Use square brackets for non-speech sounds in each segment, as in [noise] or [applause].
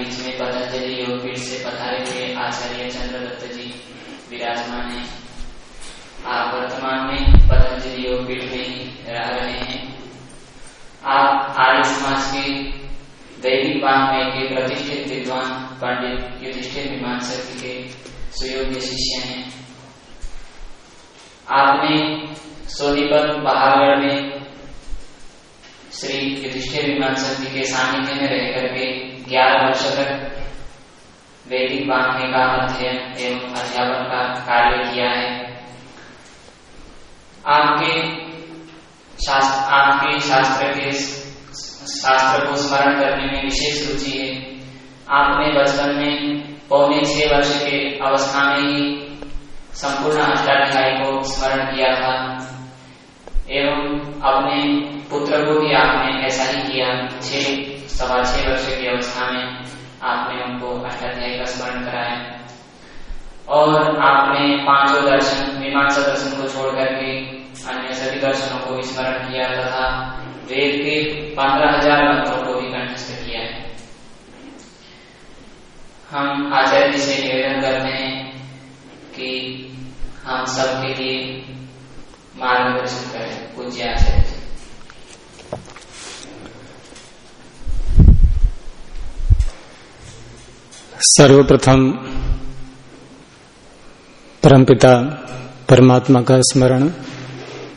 बीच में पतंजलि योगपीठ से पधारे हुए आचार्य चंद्रदत्त जी विराजमान है। आप वर्तमान में पतंजलि योगपीठ में ही रह रहे हैं। आप आर्य समाज के दैविक वांग्मय के प्रतिष्ठित विद्वान, पंडित, युधिष्ठिर विमान शक्ति के सुयोग्य शिष्य हैं। आपने सोनीपत पहाड़गढ़ में श्री युधिष्ठिर विमान शक्ति के सानिध्य में रह करके ग्यारह वर्ष तक वैदिक वांग्मय का अध्ययन एवं अध्यापन का कार्य किया है। आपके शास्त्र आपके शास्त्र के शास्त्र को स्मरण करने में विशेष रुचि है। आपने बचपन में पौने छह वर्ष के अवस्था में ही संपूर्ण अष्टाध्याय को स्मरण किया था। एवं अपने पुत्र को भी आपने ऐसा ही किया, छह, सवा छह वर्ष की अवस्था में आपने उनको अष्टाध्याय का स्मरण कराया। और आपने पाँचों दर्शन, मीमांसा दर्शन को छोड़ करके अन्य सभी दर्शनों को भी स्मरण किया तथा वेद के पंद्रह हज़ार मंत्रों को भी कंठस्थ किया। है हम आचार्य जी से निवेदन करते हैं कि हम सबके लिए मार्गदर्शन करें पूज्य आचार्य सर्वप्रथम परमपिता परमात्मा का स्मरण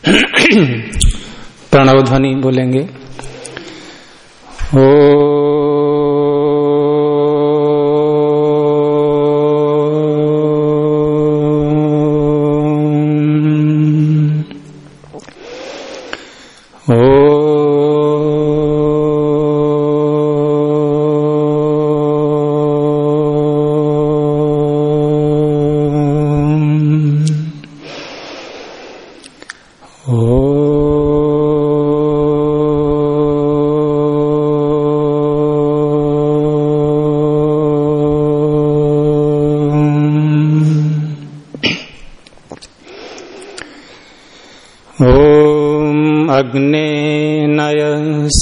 [clears throat] प्रणव ध्वनि बोलेंगे। ओ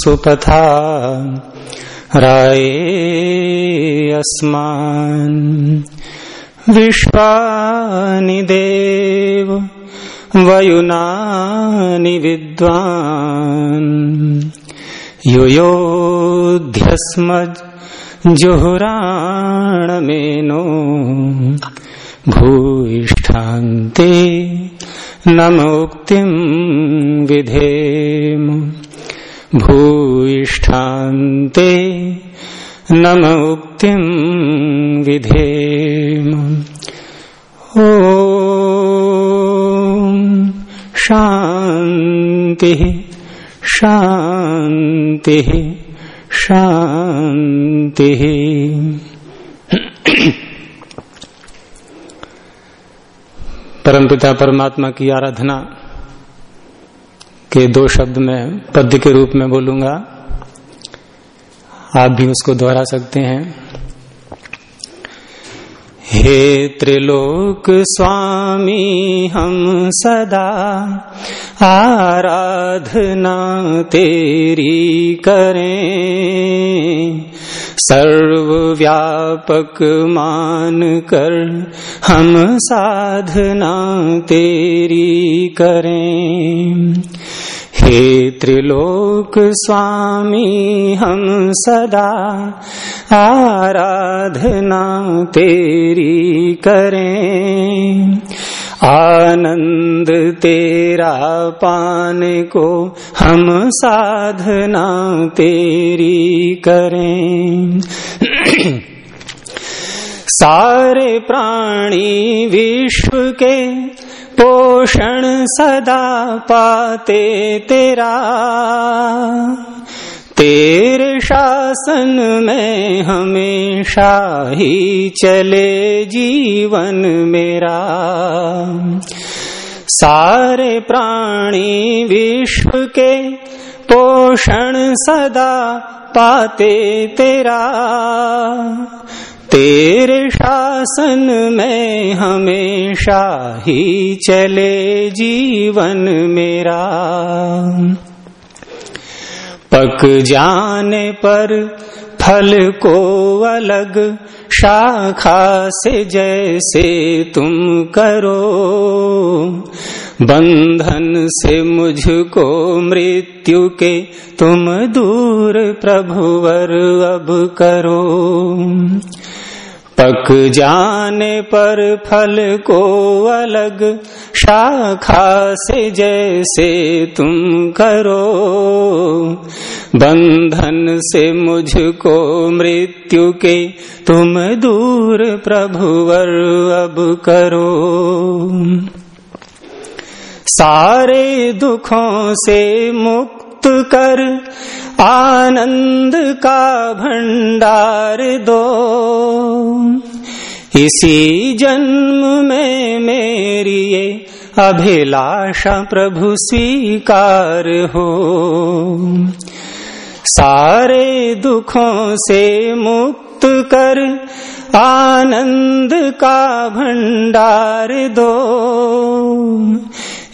सुपथा राये अस्मान्। विश्वानि देव वयुनानि विद्वान्। युयोध्यस्मज् जुहुराणमेनो भूयिष्ठान्ते नमोक्तिं विधेम भूयिष्ठान्ते नमोक्तिं विधेम। ॐ शांति शांति शान्तिः। परमपिता परमात्मा की आराधना के दो शब्द में पद्य के रूप में बोलूँगा। आप भी उसको दोहरा सकते हैं। हे त्रिलोक स्वामी, हम सदा आराधना तेरी करें। सर्वव्यापक मान कर हम साधना तेरी करें। हे त्रिलोक स्वामी, हम सदा आराधना तेरी करें। आनंद तेरा पाने को हम साधना तेरी करें। [clears throat] सारे प्राणी विश्व के पोषण सदा पाते तेरा। तेरे शासन में हमेशा ही चले जीवन मेरा। सारे प्राणी विश्व के पोषण सदा पाते तेरा। तेरे शासन में हमेशा ही चले जीवन मेरा। पक जाने पर फल को अलग, शाखा से जैसे तुम करो। बंधन से मुझको मृत्यु के तुम दूर प्रभुवर अब करो। पक जाने पर फल को अलग, शाखा से जैसे तुम करो। बंधन से मुझको मृत्यु के तुम दूर प्रभुवर अब करो। सारे दुखों से मुक्त कर, आनंद का भंडार दो। इसी जन्म में मेरी ये अभिलाषा प्रभु स्वीकार हो। सारे दुखों से मुक्त कर, आनंद का भंडार दो।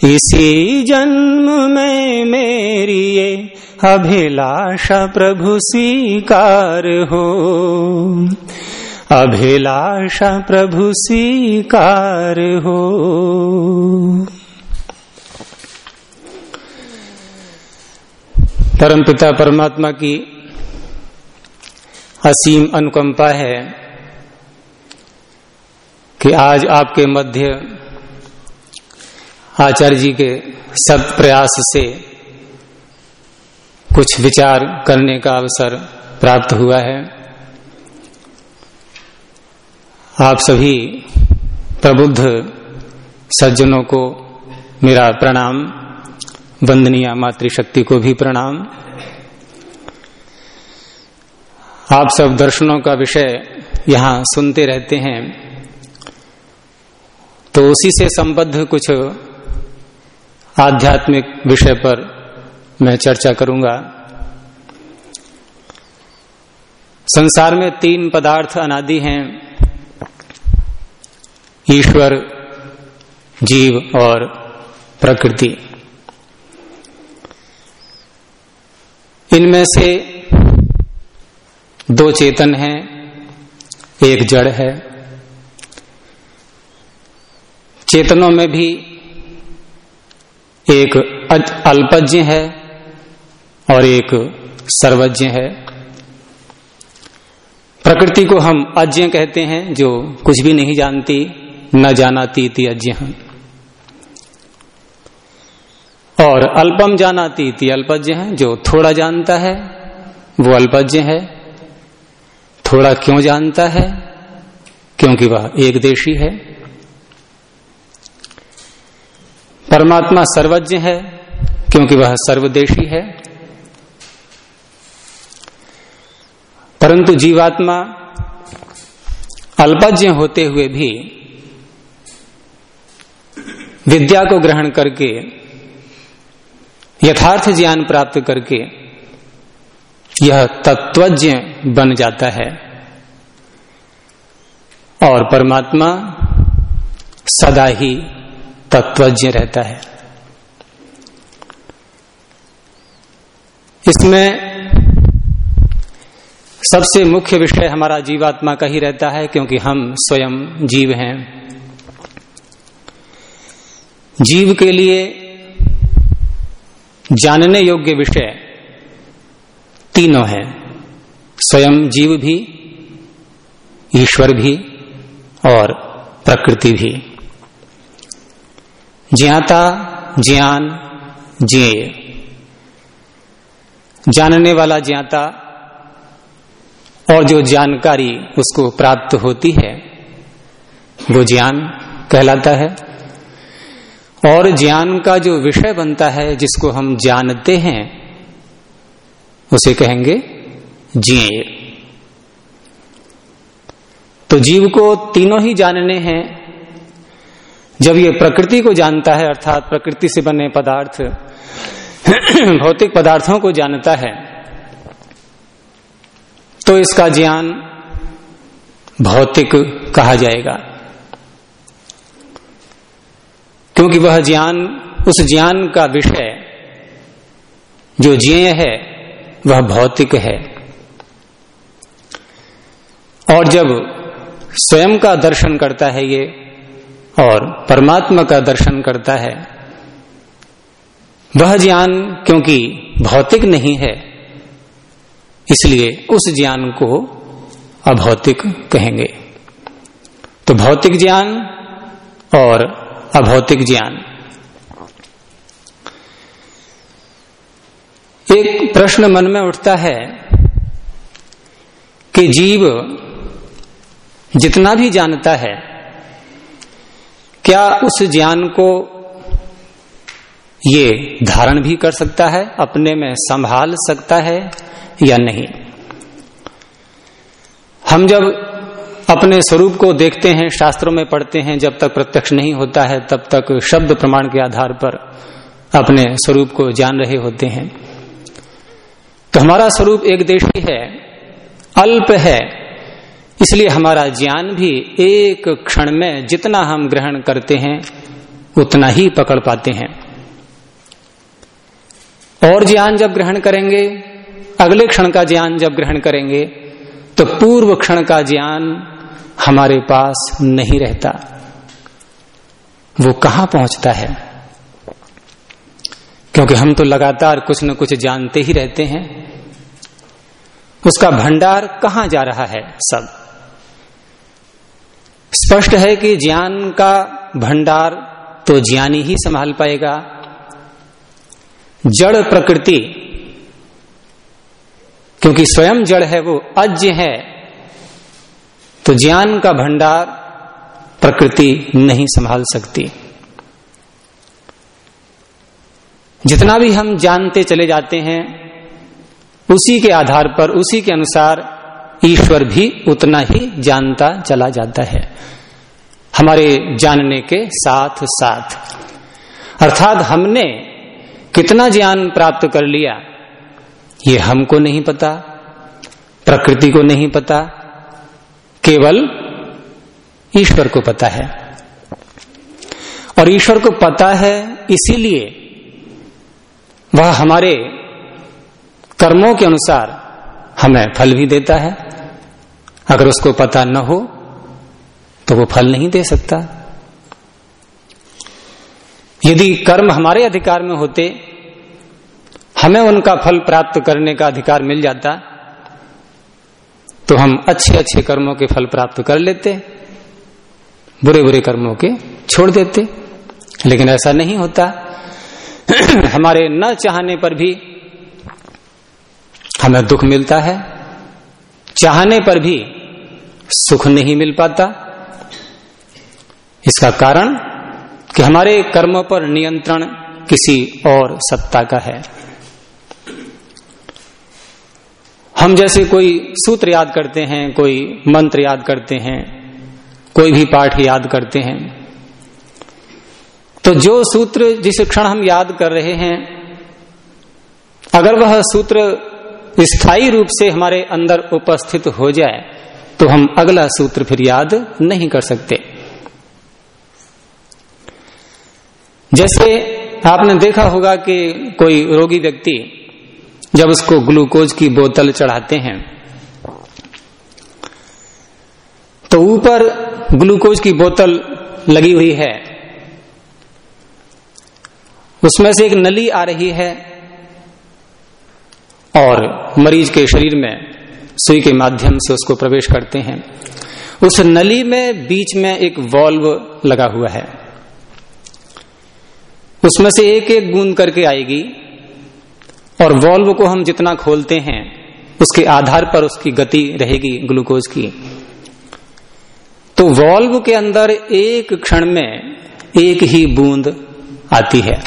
इसी जन्म में मेरी ये अभिलाषा प्रभु स्वीकार हो। अभिलाषा प्रभु स्वीकार हो। परमपिता परमात्मा की असीम अनुकंपा है कि आज आपके मध्य आचार्य जी के सत प्रयास से कुछ विचार करने का अवसर प्राप्त हुआ है। आप सभी प्रबुद्ध सज्जनों को मेरा प्रणाम, वंदनीय मातृशक्ति को भी प्रणाम। आप सब दर्शनों का विषय यहाँ सुनते रहते हैं तो उसी से संबद्ध कुछ आध्यात्मिक विषय पर मैं चर्चा करूँगा। संसार में तीन पदार्थ अनादि हैं। ईश्वर, जीव और प्रकृति। इनमें से दो चेतन हैं, एक जड़ है। चेतनों में भी एक अल्पज्ञ है और एक सर्वज्ञ है। प्रकृति को हम अज्ञ कहते हैं, जो कुछ भी नहीं जानती, न जानाती इति अज्ञ और अल्पम जानाती इति अल्पज्ञ है, जो थोड़ा जानता है, वो अल्पज्ञ है। थोड़ा क्यों जानता है? क्योंकि वह एक देशी है। परमात्मा सर्वज्ञ है, क्योंकि वह सर्वदेशी है। परंतु जीवात्मा अल्पज्ञ होते हुए भी विद्या को ग्रहण करके, यथार्थ ज्ञान प्राप्त करके यह तत्वज्ञ बन जाता है। और परमात्मा सदा ही तत्वज्ञ रहता है। इसमें सबसे मुख्य विषय हमारा जीवात्मा का ही रहता है, क्योंकि हम स्वयं जीव हैं। जीव के लिए जानने योग्य विषय तीनों हैं। स्वयं जीव भी, ईश्वर भी और प्रकृति भी। ज्ञाता, ज्ञान, ज्ञेय। जानने वाला ज्ञाता और जो जानकारी उसको प्राप्त होती है, वो ज्ञान कहलाता है। और ज्ञान का जो विषय बनता है, जिसको हम जानते हैं, उसे कहेंगे ज्ञेय। तो जीव को तीनों ही जानने हैं जब ये प्रकृति को जानता है, अर्थात प्रकृति से बने पदार्थ, [clears throat] भौतिक पदार्थों को जानता है तो इसका ज्ञान भौतिक कहा जाएगा। क्योंकि वह ज्ञान, उस ज्ञान का विषय, जो ज्ञेय है, वह भौतिक है। और जब स्वयं का दर्शन करता है ये और परमात्मा का दर्शन करता है। वह ज्ञान क्योंकि भौतिक नहीं है, इसलिए उस ज्ञान को अभौतिक कहेंगे। तो भौतिक ज्ञान और अभौतिक ज्ञान। एक प्रश्न मन में उठता है कि जीव जितना भी जानता है क्या उस ज्ञान को ये धारण भी कर सकता है, अपने में संभाल सकता है या नहीं? हम जब अपने स्वरूप को देखते हैं, शास्त्रों में पढ़ते हैं, जब तक प्रत्यक्ष नहीं होता है, तब तक शब्द प्रमाण के आधार पर अपने स्वरूप को जान रहे होते हैं। तो हमारा स्वरूप एक देशी है अल्प है इसलिए हमारा ज्ञान भी एक क्षण में जितना हम ग्रहण करते हैं, उतना ही पकड़ पाते हैं। और ज्ञान जब ग्रहण करेंगे, अगले क्षण का ज्ञान जब ग्रहण करेंगे तो पूर्व क्षण का ज्ञान हमारे पास नहीं रहता। वो कहाँ पहुँचता है? क्योंकि हम तो लगातार कुछ न कुछ जानते ही रहते हैं। उसका भंडार कहाँ जा रहा है? सब। स्पष्ट है कि ज्ञान का भंडार तो ज्ञानी ही संभाल पाएगा। जड़ प्रकृति, क्योंकि स्वयं जड़ है, वो अज्ञ है तो ज्ञान का भंडार प्रकृति नहीं संभाल सकती। जितना भी हम जानते चले जाते हैं, उसी के आधार पर, उसी के अनुसार ईश्वर भी उतना ही जानता चला जाता है। हमारे जानने के साथ साथ अर्थात हमने कितना ज्ञान प्राप्त कर लिया, ये हमको नहीं पता, प्रकृति को नहीं पता, केवल ईश्वर को पता है। और ईश्वर को पता है इसीलिए वह हमारे कर्मों के अनुसार हमें फल भी देता है। अगर उसको पता न हो तो वो फल नहीं दे सकता। यदि कर्म हमारे अधिकार में होते, हमें उनका फल प्राप्त करने का अधिकार मिल जाता तो हम अच्छे अच्छे कर्मों के फल प्राप्त कर लेते बुरे बुरे कर्मों के छोड़ देते। लेकिन ऐसा नहीं होता। [clears throat] हमारे न चाहने पर भी हमें दुख मिलता है। चाहने पर भी सुख नहीं मिल पाता। इसका कारण कि हमारे कर्म पर नियंत्रण किसी और सत्ता का है। हम जैसे कोई सूत्र याद करते हैं, कोई मंत्र याद करते हैं, कोई भी पाठ याद करते हैं। तो जो सूत्र जिस क्षण हम याद कर रहे हैं, अगर वह सूत्र स्थायी रूप से हमारे अंदर उपस्थित हो जाए तो हम अगला सूत्र फिर याद नहीं कर सकते। जैसे आपने देखा होगा कि कोई रोगी व्यक्ति जब उसको ग्लूकोज की बोतल चढ़ाते हैं तो ऊपर ग्लूकोज की बोतल लगी हुई है। उसमें से एक नली आ रही है और मरीज़ के शरीर में सुई के माध्यम से उसको प्रवेश करते हैं। उस नली में बीच में एक वॉल्व लगा हुआ है। उसमें से एक एक बूंद करके आएगी और वॉल्व को हम जितना खोलते हैं, उसके आधार पर उसकी गति रहेगी ग्लूकोज की। तो वॉल्व के अंदर एक क्षण में एक ही बूंद आती है।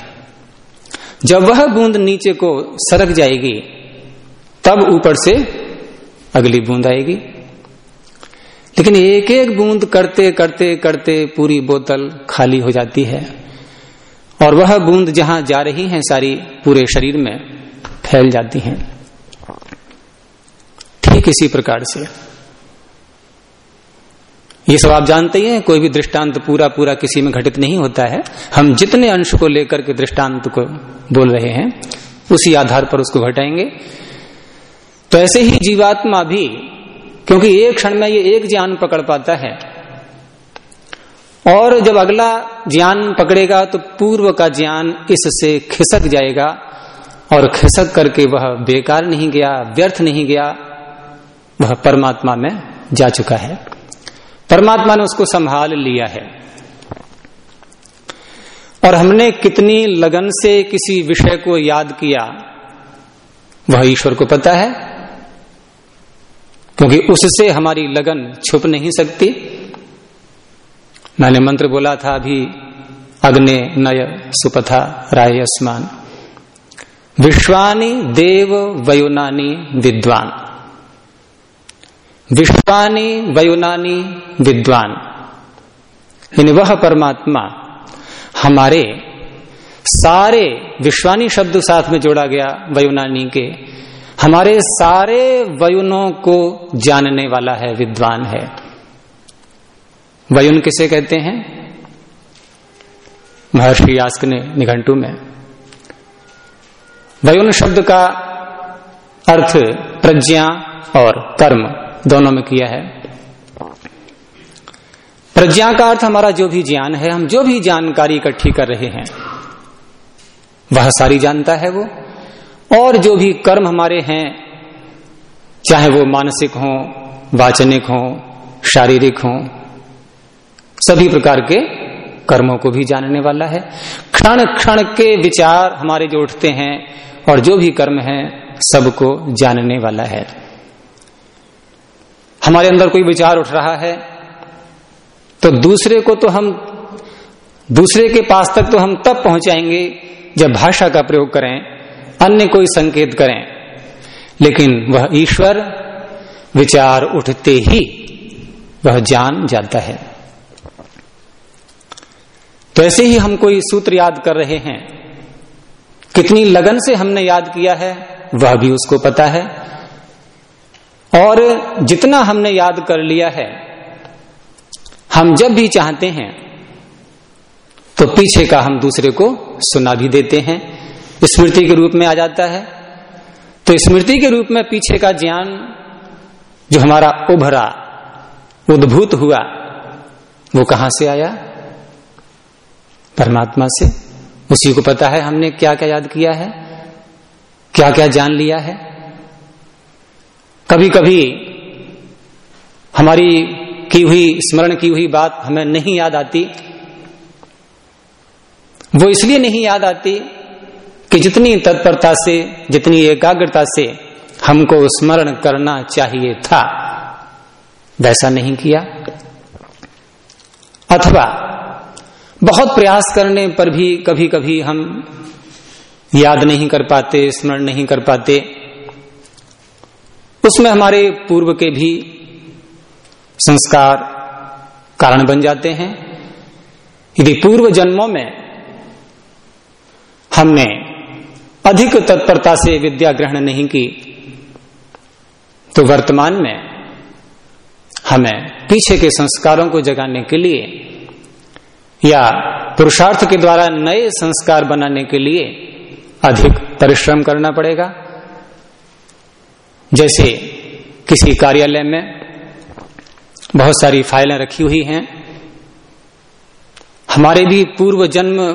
जब वह बूंद नीचे को सरक जाएगी तब ऊपर से अगली बूंद आएगी। लेकिन एक एक बूंद करते करते करते पूरी बोतल खाली हो जाती है। और वह बूंद जहाँ जा रही है सारी पूरे शरीर में फैल जाती हैं। ठीक इसी प्रकार से। ये सब आप जानते ही हैं, कोई भी दृष्टांत पूरा पूरा किसी में घटित नहीं होता है। हम जितने अंश को लेकर के दृष्टांत को बोल रहे हैं, उसी आधार पर उसको घटाएँगे। तो ऐसे ही जीवात्मा भी, क्योंकि एक क्षण में ये एक ज्ञान पकड़ पाता है। और जब अगला ज्ञान पकड़ेगा तो पूर्व का ज्ञान इससे खिसक जाएगा, और खिसक करके वह बेकार नहीं गया, व्यर्थ नहीं गया, वह परमात्मा में जा चुका है। परमात्मा ने उसको संभाल लिया है। और हमने कितनी लगन से किसी विषय को याद किया, वह ईश्वर को पता है। क्योंकि उससे हमारी लगन छुप नहीं सकती। मैंने मंत्र बोला था अभी, अग्नि नय सुपथा राय अस्मान। विश्वानी देव वयुनानी विद्वान। विश्वानी वयुनानी विद्वान। यानी वह परमात्मा हमारे सारे विश्वानी शब्द साथ में जोड़ा गया वयुनानी के। हमारे सारे वयुनों को जानने वाला है, विद्वान है। वयुन किसे कहते हैं? महर्षि यास्क ने निघंटू में। वयुन शब्द का अर्थ प्रज्ञा और कर्म दोनों में किया है। प्रज्ञा का अर्थ हमारा जो भी ज्ञान है, हम जो भी जानकारी इकट्ठी कर रहे हैं, वह सारी जानता है वो। और जो भी कर्म हमारे हैं, चाहे वो मानसिक हो, वाचनिक हो, शारीरिक हो, सभी प्रकार के कर्मों को भी जानने वाला है। क्षण क्षण के विचार हमारे जो उठते हैं और जो भी कर्म है, सबको जानने वाला है। हमारे अंदर कोई विचार उठ रहा है तो दूसरे को तो हम, दूसरे के पास तक तो हम तब पहुंचाएँगे जब भाषा का प्रयोग करें अन्य कोई संकेत करें। लेकिन वह ईश्वर, विचार उठते ही वह जान जाता है। तो ऐसे ही हम कोई सूत्र याद कर रहे हैं। कितनी लगन से हमने याद किया है, वह भी उसको पता है। और जितना हमने याद कर लिया है, हम जब भी चाहते हैं तो पीछे का हम दूसरे को सुना भी देते हैं। स्मृति के रूप में आ जाता है। तो स्मृति के रूप में पीछे का ज्ञान जो हमारा उभरा, उद्भूत हुआ, वो कहाँ से आया? परमात्मा से। उसी को पता है हमने क्या क्या याद किया है क्या क्या जान लिया है। कभी कभी हमारी की हुई, स्मरण की हुई बात हमें नहीं याद आती। वो इसलिए नहीं याद आती कि जितनी तत्परता से, जितनी एकाग्रता से हमको स्मरण करना चाहिए था, वैसा नहीं किया। अथवा बहुत प्रयास करने पर भी कभी कभी हम याद नहीं कर पाते, स्मरण नहीं कर पाते। उसमें हमारे पूर्व के भी संस्कार कारण बन जाते हैं। यदि पूर्व जन्मों में हमने अधिक तत्परता से विद्या ग्रहण नहीं की। तो वर्तमान में हमें पीछे के संस्कारों को जगाने के लिए या पुरुषार्थ के द्वारा नए संस्कार बनाने के लिए अधिक परिश्रम करना पड़ेगा। जैसे किसी कार्यालय में बहुत सारी फाइलें रखी हुई हैं। हमारे भी पूर्व जन्म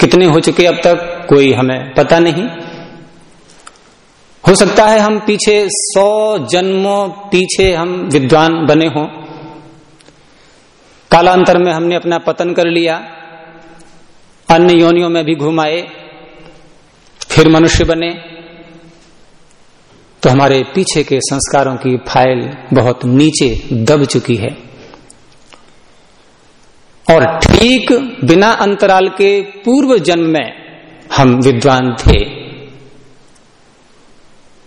कितने हो चुके अब तक? कोई हमें पता नहीं। हो सकता है हम पीछे सौ जन्मों पीछे हम विद्वान बने हों। कालांतर में हमने अपना पतन कर लिया, अन्य योनियों में भी घुमाए, फिर मनुष्य बने। तो हमारे पीछे के संस्कारों की फ़ाइल बहुत नीचे दब चुकी है। और ठीक बिना अंतराल के पूर्व जन्म में हम विद्वान थे।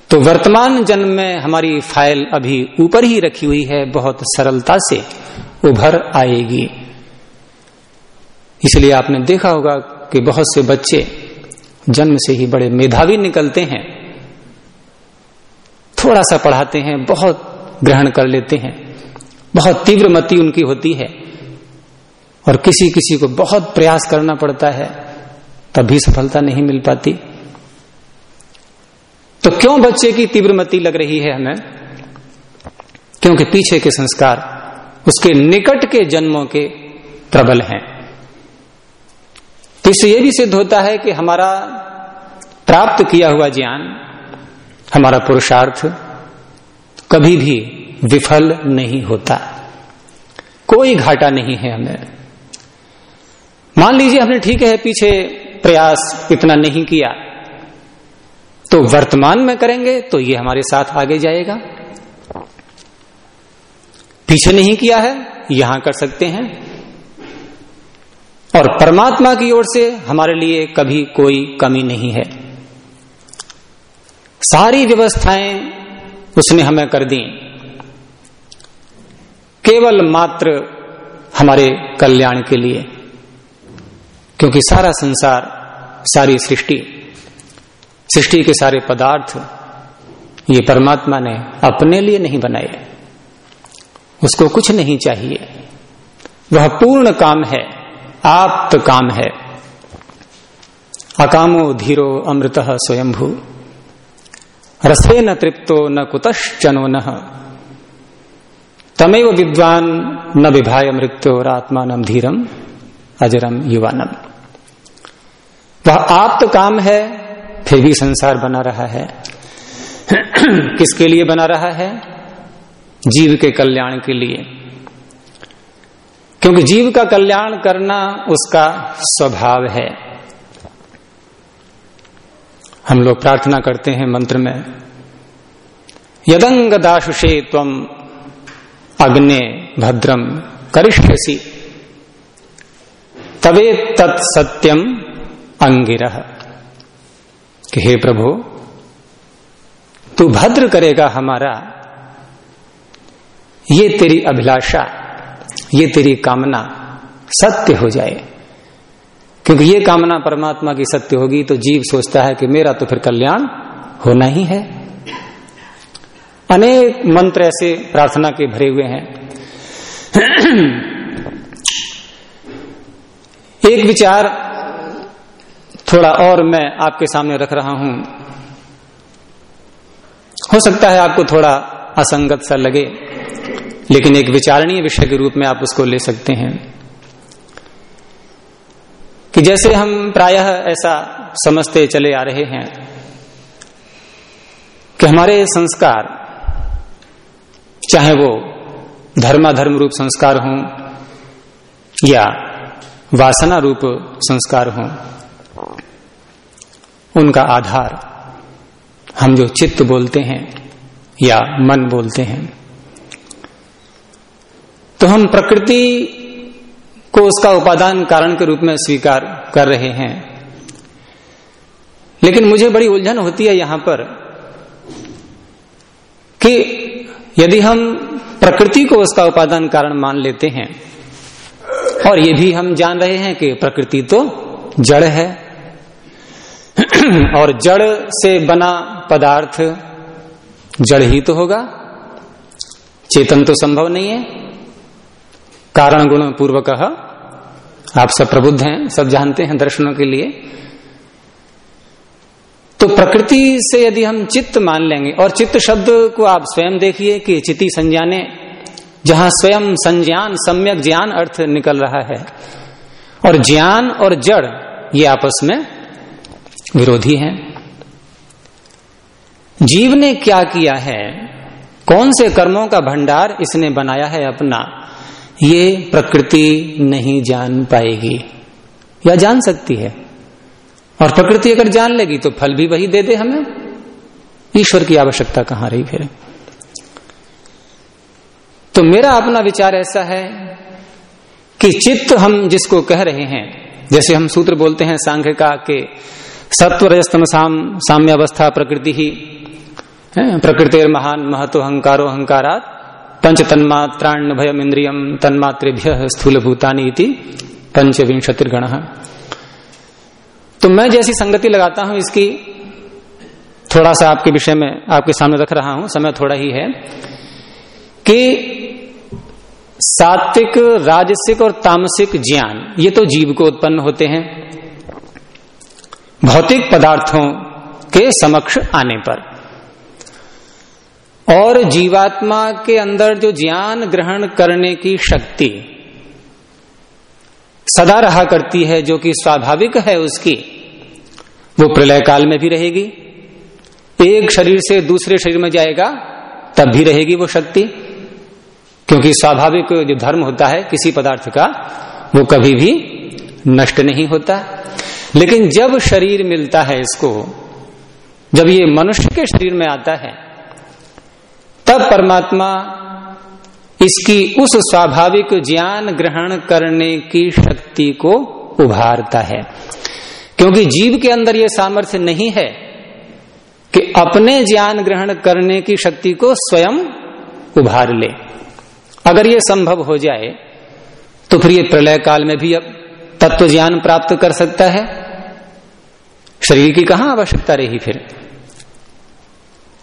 तो वर्तमान जन्म में हमारी फ़ाइल अभी ऊपर ही रखी हुई है, बहुत सरलता से उभर आएगी। इसलिए आपने देखा होगा कि बहुत से बच्चे जन्म से ही बड़े मेधावी निकलते हैं थोड़ा सा पढ़ाते हैं, बहुत ग्रहण कर लेते हैं, बहुत तीव्र मति उनकी होती है और किसी किसी को बहुत प्रयास करना पड़ता है। तभी सफलता नहीं मिल पाती। तो क्यों बच्चे की तीव्र मति लग रही है हमें? क्योंकि पीछे के संस्कार उसके निकट के जन्मों के प्रबल हैं। तो इससे यह भी सिद्ध होता है कि हमारा प्राप्त किया हुआ ज्ञान, हमारा पुरुषार्थ कभी भी विफल नहीं होता। कोई घाटा नहीं है हमें। मान लीजिए हमने ठीक है, पीछे प्रयास इतना नहीं किया। तो वर्तमान में करेंगे तो ये हमारे साथ आगे जाएगा। पीछे नहीं किया है, यहाँ कर सकते हैं। और परमात्मा की ओर से हमारे लिए कभी कोई कमी नहीं है। सारी व्यवस्थाएँ उसने हमें कर दी। केवल मात्र हमारे कल्याण के लिए। क्योंकि सारा संसार, सारी सृष्टि सृष्टि के सारे पदार्थ, ये परमात्मा ने अपने लिए नहीं बनाए। उसको कुछ नहीं चाहिए। वह पूर्ण काम है, आप्त काम है। अकामो धीरो अमृत स्वयंभू। रसे न तृप्तो न कुतश्चनो न। तमेव विद्वान न विभाय मृत्यो आत्मान धीरम, अजरम युवानम। वह आप्त काम है फिर भी संसार बना रहा है। [clears throat] किसके लिए बना रहा है? जीव के कल्याण के लिए। क्योंकि जीव का कल्याण करना उसका स्वभाव है। हम लोग प्रार्थना करते हैं मंत्र में यदंग दाशुषे तम अग्ने भद्रम करिष्यसी तवे तत्सत्यम अंगिर कि हे प्रभु, तू भद्र करेगा हमारा। ये तेरी अभिलाषा, ये तेरी कामना सत्य हो जाए। क्योंकि ये कामना परमात्मा की सत्य होगी तो जीव सोचता है कि मेरा तो फिर कल्याण होना ही है। अनेक मंत्र ऐसे प्रार्थना के भरे हुए हैं। एक विचार थोड़ा और मैं आपके सामने रख रहा हूँ। हो सकता है आपको थोड़ा असंगत सा लगे, लेकिन एक विचारणीय विषय के रूप में आप उसको ले सकते हैं। कि जैसे हम प्रायः ऐसा समझते चले आ रहे हैं कि हमारे संस्कार, चाहे वो धर्माधर्म रूप संस्कार हों या वासना रूप संस्कार हों उनका आधार। हम जो चित्त बोलते हैं या मन बोलते हैं तो हम प्रकृति को उसका उपादान कारण के रूप में स्वीकार कर रहे हैं। लेकिन मुझे बड़ी उलझन होती है यहाँ पर कि यदि हम प्रकृति को उसका उपादान कारण मान लेते हैं, और ये भी हम जान रहे हैं कि प्रकृति तो जड़ है [clears throat] और जड़ से बना पदार्थ जड़ ही तो होगा। चेतन तो संभव नहीं है। कारण गुण पूर्वक आप सब प्रबुद्ध हैं, सब जानते हैं दर्शनों के लिए। तो प्रकृति से यदि हम चित्त मान लेंगे, और चित्त शब्द को आप स्वयं देखिए कि चिति संज्ञाने, जहाँ स्वयं संज्ञान, सम्यक ज्ञान अर्थ निकल रहा है। और ज्ञान और जड़ ये आपस में विरोधी हैं। जीव ने क्या किया है? कौन से कर्मों का भंडार इसने बनाया है अपना? ये प्रकृति नहीं जान पाएगी। या जान सकती है। और प्रकृति अगर जान लेगी तो फल भी वही दे दे हमें। ईश्वर की आवश्यकता कहाँ रही फिर? तो मेरा अपना विचार ऐसा है कि चित्त हम जिसको कह रहे हैं, जैसे हम सूत्र बोलते हैं, सांख्य का के सत्व रजस्तम साम साम्य अवस्था प्रकृति, ही प्रकृति महान महत्व अहंकारो अहंकारात पंच तन्मात्राण भयम इंद्रियम तन्मात्रेभ्य स्थूल भूतानी इति पंचविंशतिर्गण तो मैं जैसी संगति लगाता हूँ, इसकी थोड़ा सा आपके विषय में आपके सामने रख रहा हूँ, समय थोड़ा ही है, कि सात्विक, राजसिक और तामसिक ज्ञान, ये तो जीव को उत्पन्न होते हैं। भौतिक पदार्थों के समक्ष आने पर। और जीवात्मा के अंदर जो ज्ञान ग्रहण करने की शक्ति सदा रहा करती है, जो कि स्वाभाविक है उसकी, वो प्रलय काल में भी रहेगी। एक शरीर से दूसरे शरीर में जाएगा, तब भी रहेगी वो शक्ति। क्योंकि स्वाभाविक जो धर्म होता है, किसी पदार्थ का, वो कभी भी नष्ट नहीं होता। लेकिन जब शरीर मिलता है इसको, जब ये मनुष्य के शरीर में आता है, तब परमात्मा इसकी उस स्वाभाविक ज्ञान ग्रहण करने की शक्ति को उभारता है। क्योंकि जीव के अंदर यह सामर्थ्य नहीं है कि अपने ज्ञान ग्रहण करने की शक्ति को स्वयं उभार ले। अगर ये संभव हो जाए तो फिर ये प्रलय काल में भी अब तत्व ज्ञान प्राप्त कर सकता है। शरीर की कहाँ आवश्यकता रही फिर?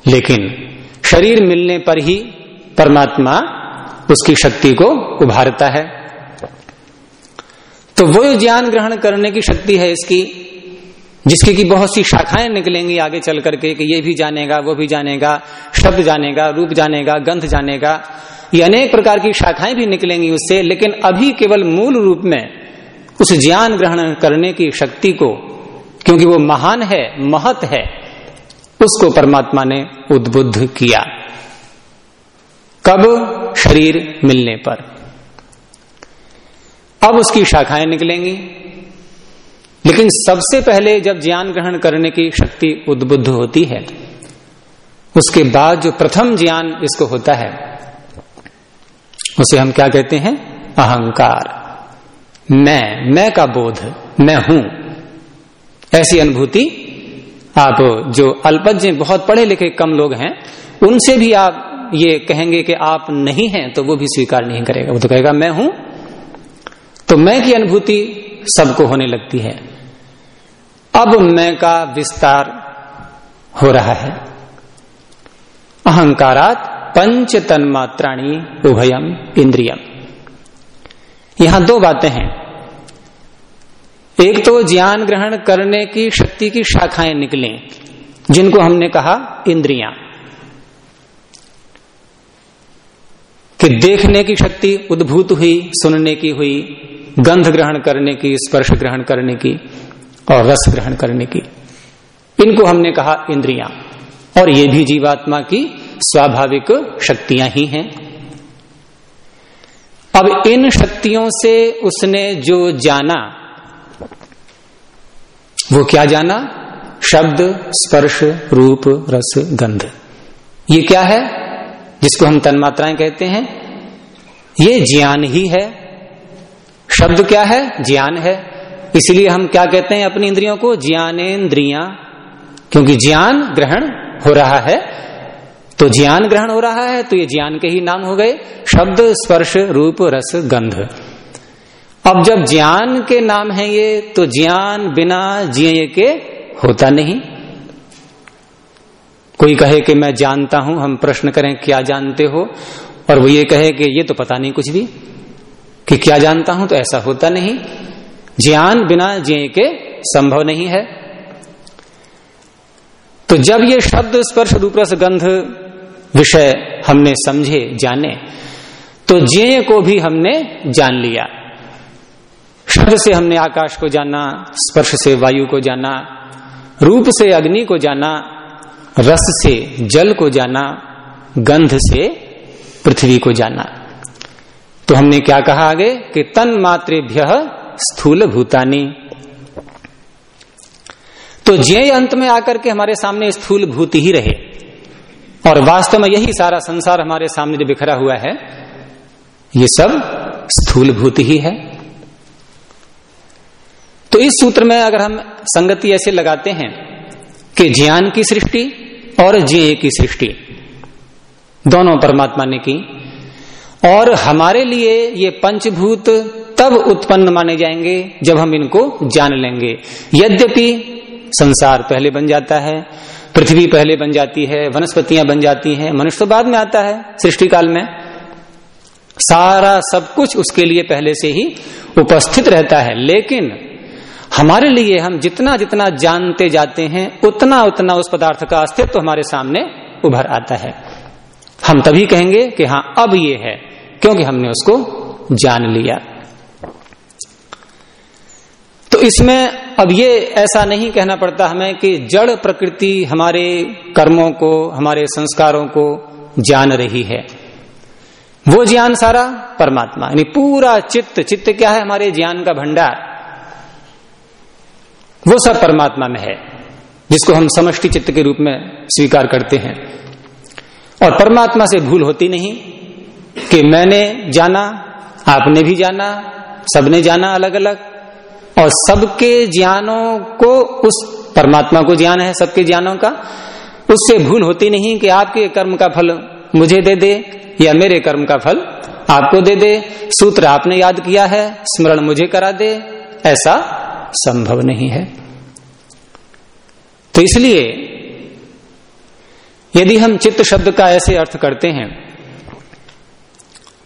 लेकिन शरीर मिलने पर ही परमात्मा उसकी शक्ति को उभारता है। तो वो ज्ञान ग्रहण करने की शक्ति है इसकी, जिसकी की बहुत सी शाखाएँ निकलेंगी आगे चल करके कि ये भी जानेगा, वो भी जानेगा, शब्द जानेगा, रूप जानेगा, गंध जानेगा, ये अनेक प्रकार की शाखाएँ भी निकलेंगी उससे, लेकिन अभी केवल मूल रूप में उस ज्ञान ग्रहण करने की शक्ति को क्योंकि वो महान है, महत है, उसको परमात्मा ने उद्बुद्ध किया। कब? शरीर मिलने पर। अब उसकी शाखाएँ निकलेंगी। लेकिन सबसे पहले जब ज्ञान ग्रहण करने की शक्ति उद्बुद्ध होती है, उसके बाद जो प्रथम ज्ञान इसको होता है, उसे हम क्या कहते हैं? अहंकार। मैं मैं का बोध, मैं हूँ। ऐसी अनुभूति। आप जो अल्पज्ञ, बहुत पढ़े लिखे कम लोग हैं, उनसे भी आप ये कहेंगे कि आप नहीं हैं तो वो भी स्वीकार नहीं करेगा। वो तो कहेगा, मैं हूँ। तो मैं की अनुभूति सबको होने लगती है। अब मैं का विस्तार हो रहा है। अहंकारात पंच तन्मात्राणी उभयम इंद्रियम। यहाँ दो बातें हैं। एक तो ज्ञान ग्रहण करने की शक्ति की शाखाएँ निकली, जिनको हमने कहा इंद्रियाँ। कि देखने की शक्ति उद्भूत हुई, सुनने की हुई, गंध ग्रहण करने की, स्पर्श ग्रहण करने की और रस ग्रहण करने की। इनको हमने कहा इंद्रियाँ। और ये भी जीवात्मा की स्वाभाविक शक्तियाँ ही हैं। अब इन शक्तियों से उसने जो जाना वो क्या जाना? शब्द, स्पर्श, रूप, रस, गंध। ये क्या है? जिसको हम तन्मात्राएँ कहते हैं। ये ज्ञान ही है। शब्द क्या है? ज्ञान है। इसलिए हम क्या कहते हैं अपनी इंद्रियों को? ज्ञानेन्द्रिया। क्योंकि ज्ञान ग्रहण हो रहा है। तो ज्ञान ग्रहण हो रहा है तो ये ज्ञान के ही नाम हो गए। शब्द, स्पर्श, रूप, रस, गंध। अब जब ज्ञान के नाम है ये तो ज्ञान बिना जिये के होता नहीं। कोई कहे कि मैं जानता हूँ, हम प्रश्न करें, क्या जानते हो? और वो ये कहे कि ये तो पता नहीं कुछ भी, कि क्या जानता हूँ तो ऐसा होता नहीं। ज्ञान बिना जिये के संभव नहीं है। तो जब ये शब्द स्पर्श रूपरस गंध विषय हमने समझे, जाने तो ज्ञेय को भी हमने जान लिया। शब्द से हमने आकाश को जाना, स्पर्श से वायु को जाना, रूप से अग्नि को जाना, रस से जल को जाना, गंध से पृथ्वी को जाना। तो हमने क्या कहा आगे? कि तन मात्रेभ्य स्थूल भूतानी तो जे अंत में आकर के हमारे सामने स्थूल भूत ही रहे। और वास्तव में यही सारा संसार हमारे सामने जो बिखरा हुआ है, ये सब स्थूल भूत ही है। तो इस सूत्र में अगर हम संगति ऐसे लगाते हैं कि ज्ञान की सृष्टि और जे की सृष्टि, दोनों परमात्मा ने की, और हमारे लिए ये पंचभूत तब उत्पन्न माने जाएँगे जब हम इनको जान लेंगे। यद्यपि संसार पहले बन जाता है, पृथ्वी पहले बन जाती है, वनस्पतियाँ बन जाती हैं, मनुष्य तो बाद में आता है सृष्टि काल में। सारा सब कुछ उसके लिए पहले से ही उपस्थित रहता है, लेकिन हमारे लिए हम जितना जितना जानते जाते हैं, उतना उतना उस पदार्थ का अस्तित्व तो हमारे सामने उभर आता है। हम तभी कहेंगे कि हाँ अब ये है, क्योंकि हमने उसको जान लिया। तो इसमें अब ये ऐसा नहीं कहना पड़ता हमें कि जड़ प्रकृति हमारे कर्मों को, हमारे संस्कारों को जान रही है। वो ज्ञान सारा परमात्मा, यानी पूरा चित्त चित्त क्या है? हमारे ज्ञान का भंडार। वो सब परमात्मा में है, जिसको हम समष्टि चित्त के रूप में स्वीकार करते हैं। और परमात्मा से भूल होती नहीं कि मैंने जाना, आपने भी जाना, सबने जाना अलग अलग और सबके ज्ञानों को, उस परमात्मा को ज्ञान है, सबके ज्ञानों का, उससे भूल होती नहीं कि आपके कर्म का फल मुझे दे दे, या मेरे कर्म का फल आपको दे दे, सूत्र आपने याद किया है, स्मरण मुझे करा दे, ऐसा संभव नहीं है। तो इसलिए यदि हम चित्त शब्द का ऐसे अर्थ करते हैं,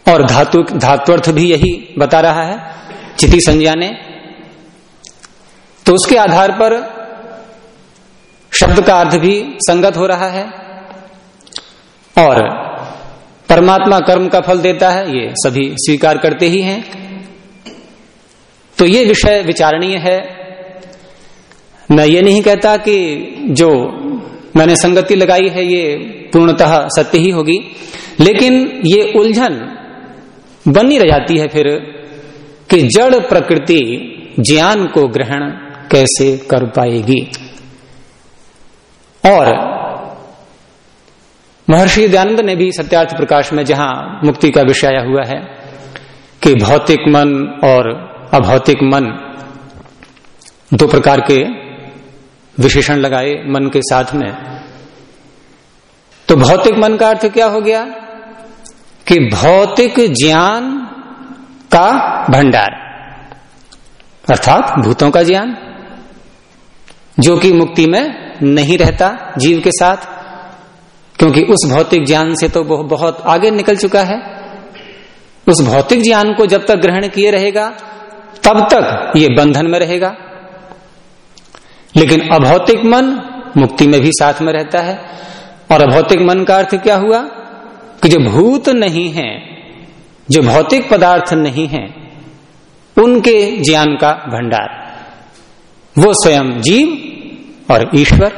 और धातु, धात्वर्थ भी यही बता रहा है चिति संज्ञा ने तो उसके आधार पर शब्द का अर्थ भी संगत हो रहा है, और परमात्मा कर्म का फल देता है, ये सभी स्वीकार करते ही हैं। तो ये विषय विचारणीय है। मैं ये नहीं कहता कि जो मैंने संगति लगाई है, ये पूर्णतः सत्य ही होगी, लेकिन ये उलझन बनी रह जाती है फिर कि जड़ प्रकृति ज्ञान को ग्रहण कैसे कर पाएगी। और महर्षि दयानंद ने भी सत्यार्थ प्रकाश में जहाँ मुक्ति का विषय हुआ है कि भौतिक मन और अभौतिक मन दो प्रकार के विशेषण लगाए मन के साथ में। तो भौतिक मन का अर्थ क्या हो गया? कि भौतिक ज्ञान का भंडार, अर्थात भूतों का ज्ञान, जो कि मुक्ति में नहीं रहता जीव के साथ, क्योंकि उस भौतिक ज्ञान से तो बहुत आगे निकल चुका है। उस भौतिक ज्ञान को जब तक ग्रहण किए रहेगा तब तक ये बंधन में रहेगा। लेकिन अभौतिक मन मुक्ति में भी साथ में रहता है। और अभौतिक मन का अर्थ क्या हुआ? कि जो भूत नहीं है, जो भौतिक पदार्थ नहीं है, उनके ज्ञान का भंडार। वो स्वयं जीव और ईश्वर।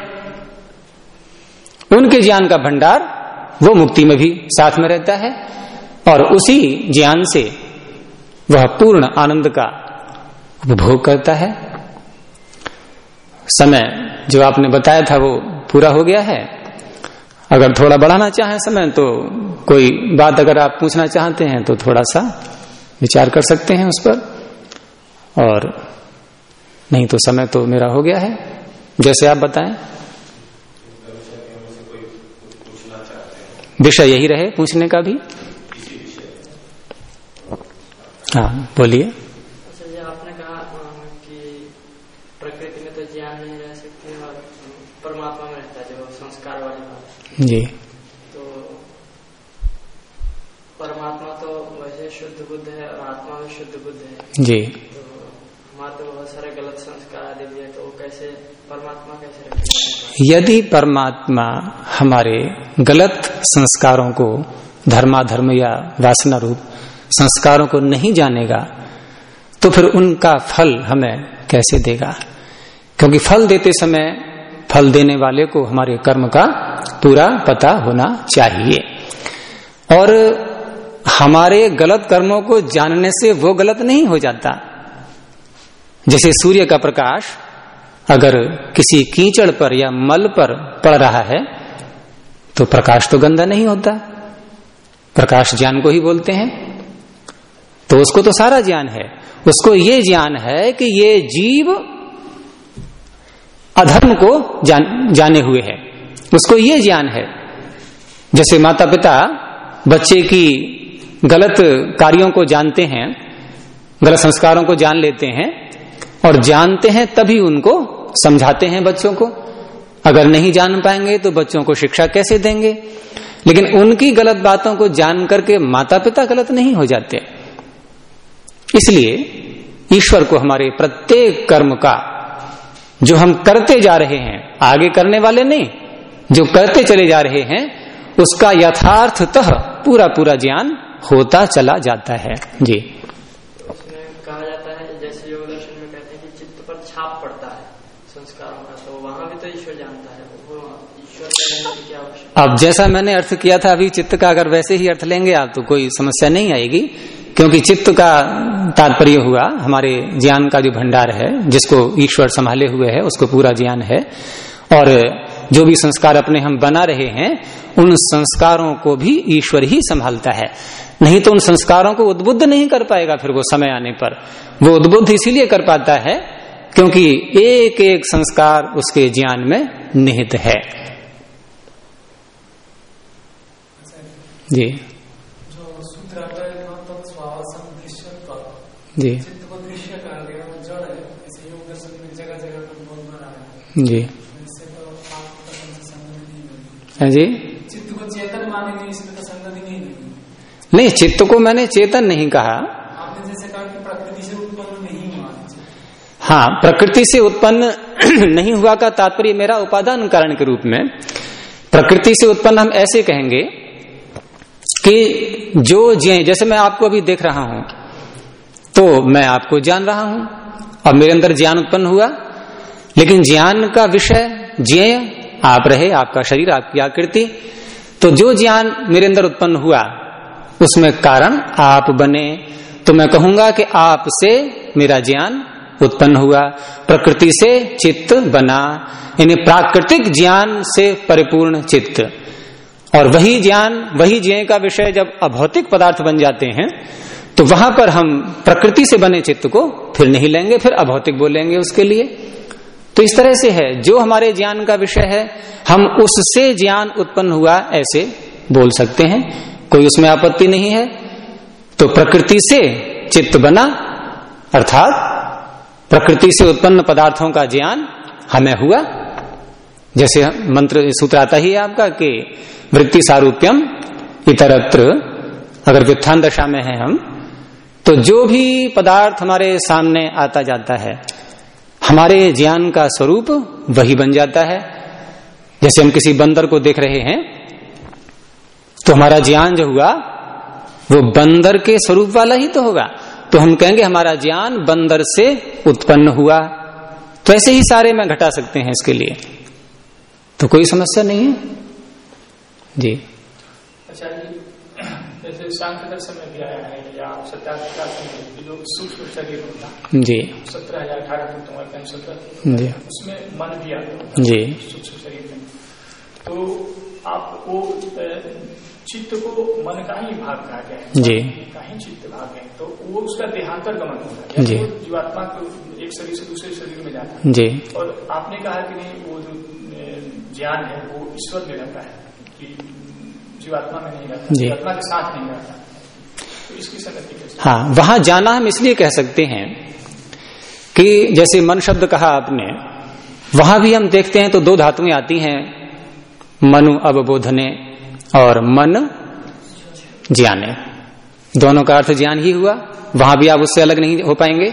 उनके ज्ञान का भंडार वो मुक्ति में भी साथ में रहता है। और उसी ज्ञान से वह पूर्ण आनंद का उपभोग करता है। समय, जो आपने बताया था, वो पूरा हो गया है। अगर थोड़ा बढ़ाना चाहें समय तो कोई बात अगर आप पूछना चाहते हैं तो थोड़ा सा विचार कर सकते हैं उस पर। और नहीं तो समय तो मेरा हो गया है। जैसे आप बताएँ। विषय यही रहे पूछने का भी। हाँ बोलिए आपने कहा कि प्रकृति में तो ज्ञान नहीं रह सकती और परमात्मा में रहता है जो संस्कार वाली बात जी। तो परमात्मा तो वैसे शुद्ध बुद्ध है और आत्मा भी शुद्ध बुद्ध है। जी। तो हमारे तो बहुत सारे गलत संस्कार आदि भी है तो कैसे परमात्मा कैसे यदि परमात्मा हमारे गलत संस्कारों को धर्माधर्म या वासना रूप संस्कारों को नहीं जानेगा तो फिर उनका फल हमें कैसे देगा? क्योंकि फल देते समय फल देने वाले को हमारे कर्म का पूरा पता होना चाहिए। और हमारे गलत कर्मों को जानने से वो गलत नहीं हो जाता। जैसे सूर्य का प्रकाश अगर किसी कीचड़ पर या मल पर पड़ रहा है तो प्रकाश तो गंदा नहीं होता। प्रकाश ज्ञान को ही बोलते हैं। तो उसको तो सारा ज्ञान है। उसको ये ज्ञान है कि ये जीव अधर्म को जान, जाने हुए है। उसको ये ज्ञान है। जैसे माता पिता बच्चे की गलत कार्यों को जानते हैं गलत संस्कारों को जान लेते हैं और जानते हैं तभी उनको समझाते हैं बच्चों को। अगर नहीं जान पाएँगे तो बच्चों को शिक्षा कैसे देंगे? लेकिन उनकी गलत बातों को जान करके माता पिता गलत नहीं हो जाते। इसलिए ईश्वर को हमारे प्रत्येक कर्म का जो हम करते जा रहे हैं आगे करने वाले नहीं जो करते चले जा रहे हैं उसका यथार्थतः पूरा पूरा ज्ञान होता चला जाता है। जी। कहा जाता है जैसे योग दर्शन में कहते हैं कि चित्त पर छाप पड़ता है संस्कारों का तो वहाँ भी तो ईश्वर जानता है। अब जैसा मैंने अर्थ किया था अभी चित्त का अगर वैसे ही अर्थ लेंगे आप तो कोई समस्या नहीं आएगी। क्योंकि चित्त का तात्पर्य हुआ, हमारे ज्ञान का जो भंडार है, जिसको ईश्वर संभाले हुए है, उसको पूरा ज्ञान है। और जो भी संस्कार अपने हम बना रहे हैं, उन संस्कारों को भी ईश्वर ही संभालता है। नहीं तो उन संस्कारों को उद्बुद्ध नहीं कर पाएगा फिर वो समय आने पर। वो उद्बुद्ध इसीलिए कर पाता है, क्योंकि एक एक संस्कार उसके ज्ञान में निहित है। जी सूत्र आता है वहाँ तक स्वावसन दृश्यत्व जी चित्त को दृश्य कहा गया वो जड़ है इसे योग दर्शन में जगह जगह पर बोल रहा जी। होगी हाँ जी। चित्त को चेतन इसमें संगति नहीं नहीं चित्त को मैंने चेतन नहीं कहा। आपने जैसे कहा कि प्रकृति से उत्पन्न नहीं हुआ हाँ प्रकृति से उत्पन्न [clears throat] नहीं हुआ का तात्पर्य मेरा उपादान कारण के रूप में। प्रकृति से उत्पन्न हम ऐसे कहेंगे कि जो जिये जैसे मैं आपको अभी देख रहा हूँ तो मैं आपको जान रहा हूँ। अब मेरे अंदर ज्ञान उत्पन्न हुआ। लेकिन ज्ञान का विषय, ज्ञेय, आप रहे, आपका शरीर, आपकी आकृति। तो जो ज्ञान मेरे अंदर उत्पन्न हुआ, उसमें कारण आप बने। तो मैं कहूँगा कि आपसे मेरा ज्ञान उत्पन्न हुआ। प्रकृति से चित्त बना। यानी प्राकृतिक ज्ञान से परिपूर्ण चित्त। और वही ज्ञान, वही ज्ञ का विषय जब अभौतिक पदार्थ बन जाते हैं तो वहाँ पर हम प्रकृति से बने चित्त को फिर नहीं लेंगे, फिर अभौतिक बोलेंगे उसके लिए। तो इस तरह से है, जो हमारे ज्ञान का विषय है, हम उससे ज्ञान उत्पन्न हुआ ऐसे बोल सकते हैं। कोई उसमें आपत्ति नहीं है। तो प्रकृति से चित्त बना, अर्थात प्रकृति से उत्पन्न पदार्थों का ज्ञान हमें हुआ। जैसे मंत्र, सूत्र आता ही है आपका कि वृत्ति सारूप्यम इतरत्र, अगर व्युत्थान दशा में है हम तो जो भी पदार्थ हमारे सामने आता जाता है, हमारे ज्ञान का स्वरूप वही बन जाता है। जैसे हम किसी बंदर को देख रहे हैं तो हमारा ज्ञान जो हुआ, वो बंदर के स्वरूप वाला ही तो होगा। तो हम कहेंगे हमारा ज्ञान बंदर से उत्पन्न हुआ। तो ऐसे ही सारे में घटा सकते हैं इसके लिए। तो कोई समस्या नहीं है? जी। अच्छा सांख्य दर्शन में भी आया है या में जो सूक्ष्म शरीर होता जी। सत्रह हज़ार अठारह फुट तुम्हारे कहीं सत्रह। जी। उसमें मन भी आता जी। सूक्ष्म शरीर में। तो आप वो चित्त को मन का ही भाग कहा गया है। जी। का ही चित्त भाग है। तो वो उसका देहांतर गमन होता है। जी। जीवात्मा को एक शरीर से दूसरे शरीर में जाता है। जी। और आपने कहा कि नहीं वो जो ज्ञान है वो ईश्वर में रहता है। कि जीवात्मा में नहीं रहता जी। जीवात्मा के साथ नहीं रहता। तो इसकी संगति हाँ वहाँ जाना हम इसलिए कह सकते हैं कि जैसे मन शब्द कहा आपने वहाँ भी हम देखते हैं तो दो धातुएँ आती हैं मनु अवबोधने और मन ज्ञाने। दोनों का अर्थ ज्ञान ही हुआ वहाँ भी आप उससे अलग नहीं हो पाएँगे।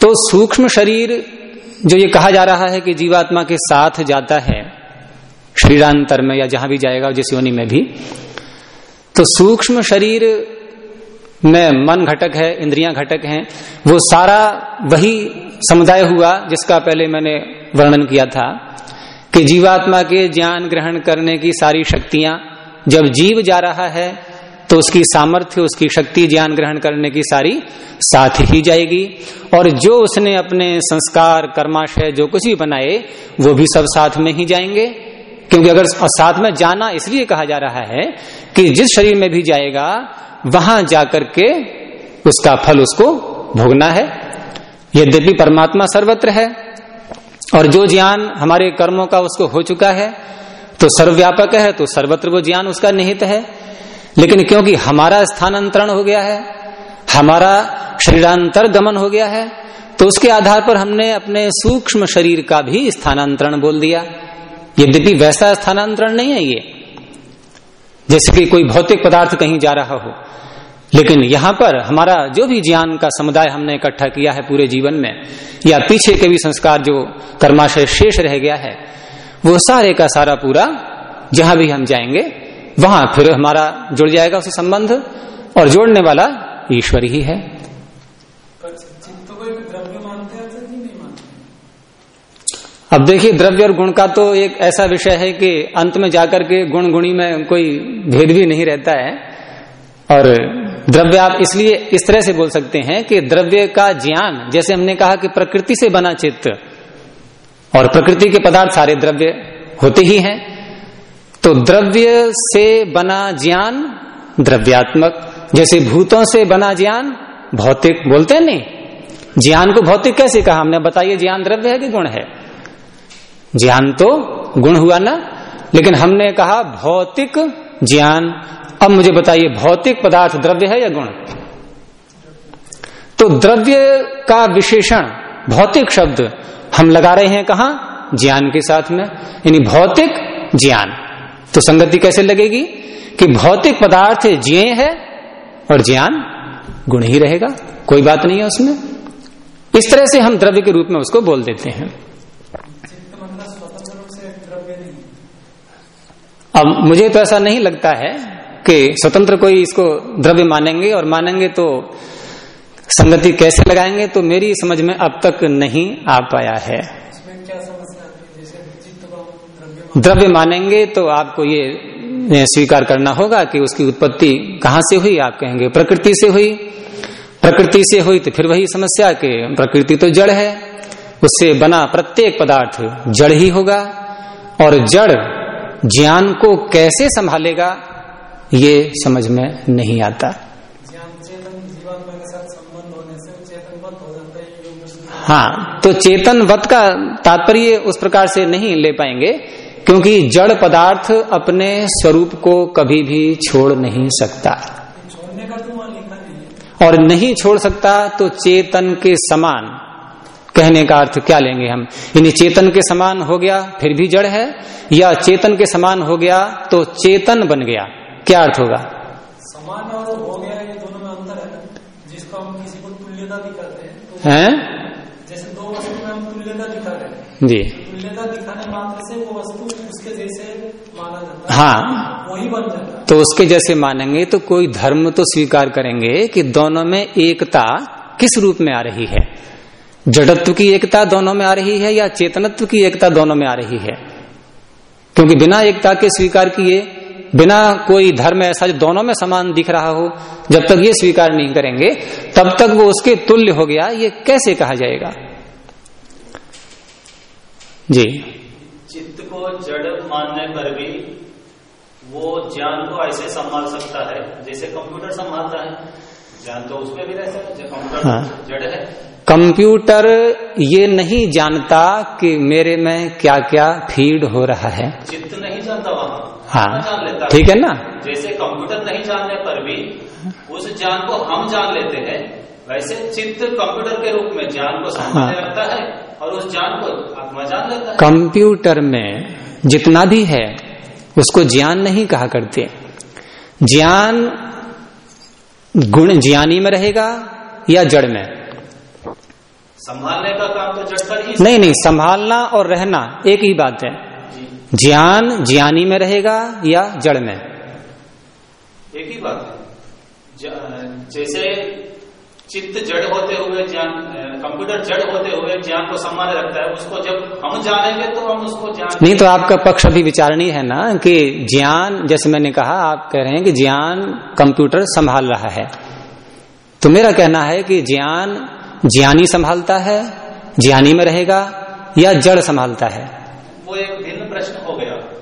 तो सूक्ष्म शरीर जो ये कहा जा रहा है कि जीवात्मा के साथ जाता है शरीरांतर में या जहाँ भी जाएगा जिस योनि में भी। तो सूक्ष्म शरीर में मन घटक है, इंद्रियाँ घटक हैं, वो सारा वही समुदाय हुआ जिसका पहले मैंने वर्णन किया था कि जीवात्मा के ज्ञान ग्रहण करने की सारी शक्तियाँ जब जीव जा रहा है तो उसकी सामर्थ्य, उसकी शक्ति ज्ञान ग्रहण करने की सारी साथ ही जाएगी। और जो उसने अपने संस्कार, कर्माशय, जो कुछ भी बनाए, वो भी सब साथ में ही जाएँगे। क्योंकि अगर साथ में जाना इसलिए कहा जा रहा है कि जिस शरीर में भी जाएगा, वहाँ जाकर के उसका फल उसको भोगना है। यद्यपि परमात्मा सर्वत्र है और जो ज्ञान हमारे कर्मों का उसको हो चुका है तो सर्वव्यापक है तो सर्वत्र वो ज्ञान उसका निहित है। लेकिन क्योंकि हमारा स्थानांतरण हो गया है, हमारा शरीरांतर गमन हो गया है तो उसके आधार पर हमने अपने सूक्ष्म शरीर का भी स्थानांतरण बोल दिया। यद्यपि वैसा स्थानांतरण नहीं है ये। जैसे कि कोई भौतिक पदार्थ कहीं जा रहा हो। लेकिन यहाँ पर हमारा जो भी ज्ञान का समुदाय हमने इकट्ठा किया है पूरे जीवन में, या पीछे के भी संस्कार जो कर्माशय शेष रह गया है, वो सारे का सारा पूरा जहाँ भी हम जाएँगे, वहाँ फिर हमारा जुड़ जाएगा उससे संबंध, और जोड़ने वाला ईश्वर ही है पर चित्त को एक द्रव्य मानते हैं कि नहीं मानते अब देखिए, द्रव्य और गुण का तो एक ऐसा विषय है कि अंत में जाकर के गुण गुणी में कोई भेद भी नहीं रहता है। और द्रव्य आप इसलिए इस तरह से बोल सकते हैं कि द्रव्य का ज्ञान, जैसे हमने कहा कि प्रकृति से बना चित्त, और प्रकृति के पदार्थ सारे द्रव्य होते ही हैं। तो द्रव्य से बना ज्ञान द्रव्यात्मक, जैसे भूतों से बना ज्ञान भौतिक, बोलते हैं नहीं? ज्ञान को भौतिक कैसे कहा हमने? बताइए, ज्ञान द्रव्य है कि गुण है? ज्ञान तो गुण हुआ ना। लेकिन हमने कहा भौतिक ज्ञान। अब मुझे बताइए, भौतिक पदार्थ द्रव्य है या गुण? तो द्रव्य का विशेषण, भौतिक शब्द, हम लगा रहे हैं कहा? ज्ञान के साथ में। यानी भौतिक ज्ञान। तो संगति कैसे लगेगी कि भौतिक पदार्थ ज्ञेय है और ज्ञान गुण ही रहेगा? कोई बात नहीं है उसमें। इस तरह से हम द्रव्य के रूप में उसको बोल देते हैं चित्त मतलब स्वतंत्र रूप से एक द्रव्य नहीं है अब मुझे तो ऐसा नहीं लगता है कि स्वतंत्र कोई इसको द्रव्य मानेंगे और मानेंगे तो संगति कैसे लगाएँगे तो मेरी समझ में अब तक नहीं आ पाया है। द्रव्य मानेंगे तो आपको ये स्वीकार करना होगा कि उसकी उत्पत्ति कहाँ से हुई, आप कहेंगे प्रकृति से हुई। प्रकृति से हुई तो फिर वही समस्या कि प्रकृति तो जड़ है, उससे बना प्रत्येक पदार्थ जड़ ही होगा और जड़ ज्ञान को कैसे संभालेगा ये समझ में नहीं आता। चेतन हो तो चेतनवत का तात्पर्य उस प्रकार से नहीं ले पाएँगे क्योंकि जड़ पदार्थ अपने स्वरूप को कभी भी छोड़ नहीं सकता। और नहीं छोड़ सकता तो चेतन के समान। कहने का अर्थ क्या लेंगे हम? यानी चेतन के समान हो गया फिर भी जड़ है या चेतन के समान हो गया तो चेतन बन गया। क्या अर्थ होगा? समान और हो गया ये दोनों में अंतर है। जिसको हम किसी को तुल्यता दिखाते हैं तो हैं? जैसे दो वस्तु में हम तुल्यता दिखा रहे हैं। जी। तुल्यता दिखाने मात्र से वो वस्तु उसके जैसे माना जाता है। हाँ। वही बन जाता है। तो उसके जैसे मानेंगे तो कोई धर्म तो स्वीकार करेंगे कि दोनों में एकता किस रूप में आ रही है? जड़त्व की एकता दोनों में आ रही है या चेतनत्व की एकता दोनों में आ रही है? क्योंकि बिना एकता के स्वीकार किए बिना कोई धर्म ऐसा जो दोनों में समान दिख रहा हो जब तक ये स्वीकार नहीं करेंगे तब तक वो उसके तुल्य हो गया ये कैसे कहा जाएगा? जी। चित्त को जड़ मानने पर भी वो ज्ञान को ऐसे संभाल सकता है जैसे कंप्यूटर संभालता है। ज्ञान तो उसमें भी रहता है कंप्यूटर हाँ। जड़ है। कंप्यूटर ये नहीं जानता कि मेरे में क्या क्या फ़ीड हो रहा है। चित्त नहीं जानता वहाँ। हाँ जान लेता ठीक है ना? जैसे कंप्यूटर नहीं जानने पर भी उस ज्ञान को हम जान लेते हैं वैसे चित्त कंप्यूटर के रूप में ज्ञान को हाँ। रखता है और उस ज्ञान को आत्मा जान लेता है। कंप्यूटर में जितना भी है उसको ज्ञान नहीं कहा करते। ज्ञान गुण ज्ञानी में रहेगा या जड़ में? संभालने का काम तो जड़ कर ही नहीं नहीं संभालना और रहना एक ही बात है। ज्ञान ज्ञानी में रहेगा या जड़ में? एक ही बात है। जैसे चित्त जड़ होते हुए ज्ञान कंप्यूटर जड़ होते हुए ज्ञान को संभाले रखता है उसको जब हम जानेंगे तो हम उसको जान नहीं तो आपका पक्ष अभी विचारणीय है ना कि ज्ञान जैसे मैंने कहा आप कह रहे हैं कि ज्ञान कंप्यूटर संभाल रहा है। तो मेरा कहना है कि ज्ञान ज्ञानी संभालता है ज्ञानी में रहेगा या जड़ संभालता है? वो एक भिन्न प्रश्न हो गया।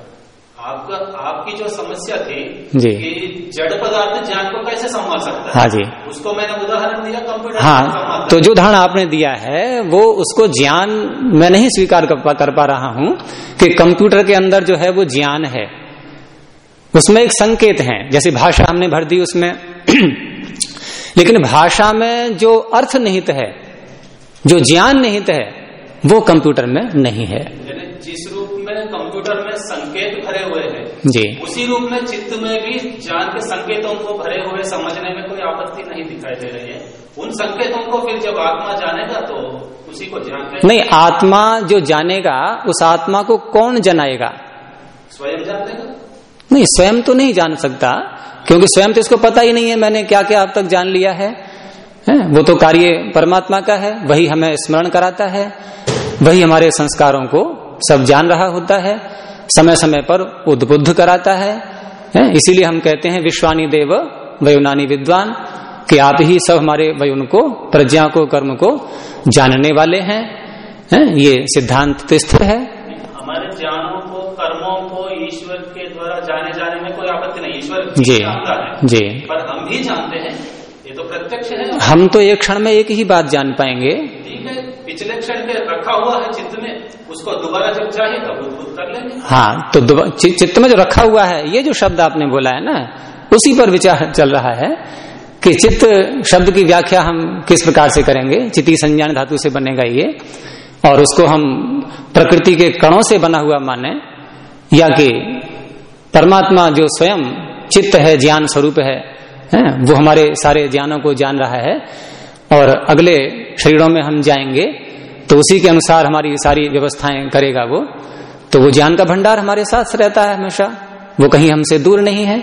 आपका आपकी जो समस्या थी जी। कि जड़ पदार्थ ज्ञान को कैसे संभाल सकता है? हाँ जी। उसको मैंने उदाहरण दिया कंप्यूटर हाँ तो जो उदाहरण आपने दिया है वो उसको ज्ञान मैं नहीं स्वीकार कर पा, रहा हूँ कि कंप्यूटर के अंदर जो है वो ज्ञान है। उसमें एक संकेत है जैसे भाषा हमने भर दी उसमें। [clears throat] लेकिन भाषा में जो अर्थ निहित है जो ज्ञान निहित है वो कंप्यूटर में नहीं है। जिस रूप में कंप्यूटर में संकेत भरे हुए हैं जी। उसी रूप में चित्त में भी ज्ञान के संकेतों को भरे हुए समझने में कोई आपत्ति नहीं दिखाई दे रही है। उन संकेतों को फिर जब आत्मा जानेगा तो उसी को ज्ञान के नहीं आत्मा जो जानेगा उस आत्मा को कौन जनाएगा? स्वयं जान लेगा नहीं स्वयं तो नहीं जान सकता क्योंकि स्वयं तो इसको पता ही नहीं है मैंने क्या क्या अब तक जान लिया है? वो तो कार्य परमात्मा का है वही हमें स्मरण कराता है वही हमारे संस्कारों को सब जान रहा होता है समय समय पर उद्बुद्ध कराता है, है? इसीलिए हम कहते हैं विश्वानी देव वयुनानी विद्वान कि आप ही सब हमारे वयुन को प्रज्ञा को कर्म को जानने वाले हैं है? ये सिद्धांत स्थिर है हमारे ज्ञानों को कर्मों को ईश्वर के द्वारा जाने जाने में कोई आपत्ति नहीं ईश्वर जी जी। पर हम भी जानते हैं ये तो प्रत्यक्ष है। हम तो एक क्षण में एक ही बात जान पाएँगे। ठीक है पिछले क्षण के रखा हुआ है चित्त में उसको दोबारा जब चाहिए तब उद्भुत कर लेंगे। हाँ तो चित्त में जो रखा हुआ है ये जो शब्द आपने बोला है ना उसी पर विचार चल रहा है कि चित्त शब्द की व्याख्या हम किस प्रकार से करेंगे? चिति संज्ञान धातु से बनेगा ये और उसको हम प्रकृति के कणों से बना हुआ माने या कि परमात्मा जो स्वयं चित्त है ज्ञान स्वरूप है, है वो हमारे सारे ज्ञानों को जान रहा है और अगले शरीरों में हम जाएँगे तो उसी के अनुसार हमारी सारी व्यवस्थाएँ करेगा वो। तो वो ज्ञान का भंडार हमारे साथ रहता है हमेशा। वो कहीं हमसे दूर नहीं है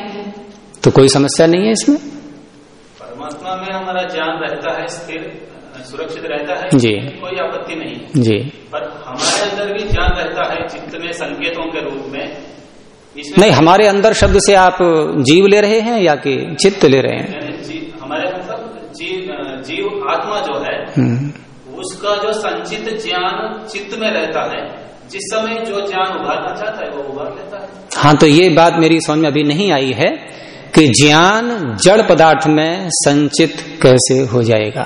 तो कोई समस्या नहीं है इसमें। परमात्मा में हमारा ज्ञान रहता है स्थिर सुरक्षित रहता है जी। कोई आपत्ति नहीं। जी। पर हमारे अंदर भी ज्ञान रहता है चित्त में संकेतों के रूप में नहीं हमारे अंदर शब्द से आप जीव ले रहे हैं या कि चित्त ले रहे हैं? हमारे मतलब जीव जीव आत्मा जो है हम्म, उसका जो संचित ज्ञान चित्त में रहता है जिस समय जो ज्ञान उभारना चाहता है वो उभार लेता है। हाँ तो ये बात मेरी समझ में अभी नहीं आई है कि ज्ञान जड़ पदार्थ में संचित कैसे हो जाएगा